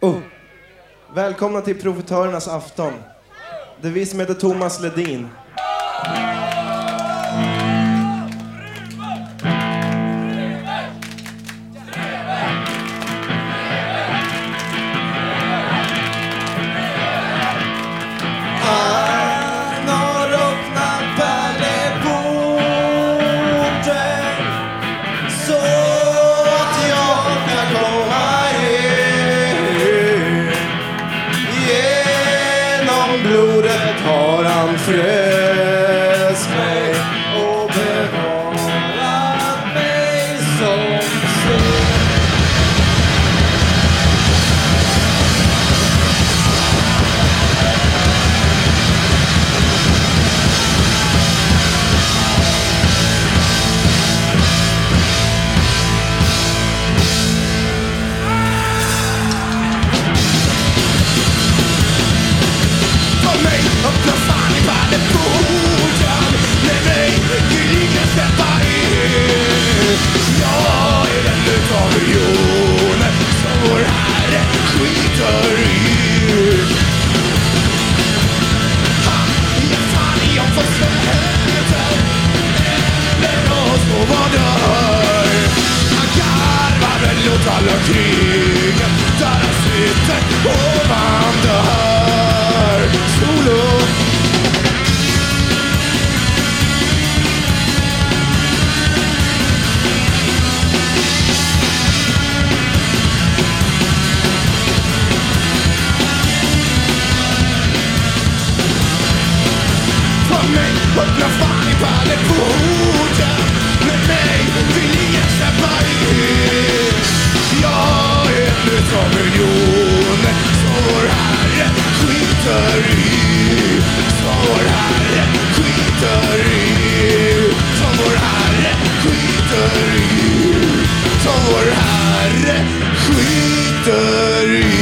Oh. Välkomna till Profitörernas afton. Det är vi som heter Thomas Ledin. Blodet har han frös vill släppa in. Jag är den utav miljoner som vår Herre skiter i. Han ger fan i om försöker eller oss på vad dör Han garvar väl åt alla krig. Där han sitter ovan Öppna färgpärlor på huden Med mig. Vill ingen släppa in Jag är nu som miljoner Står här, skiter i. Står här, skiter i. Som vår Herre skiter i. Som vår Herre skiter i.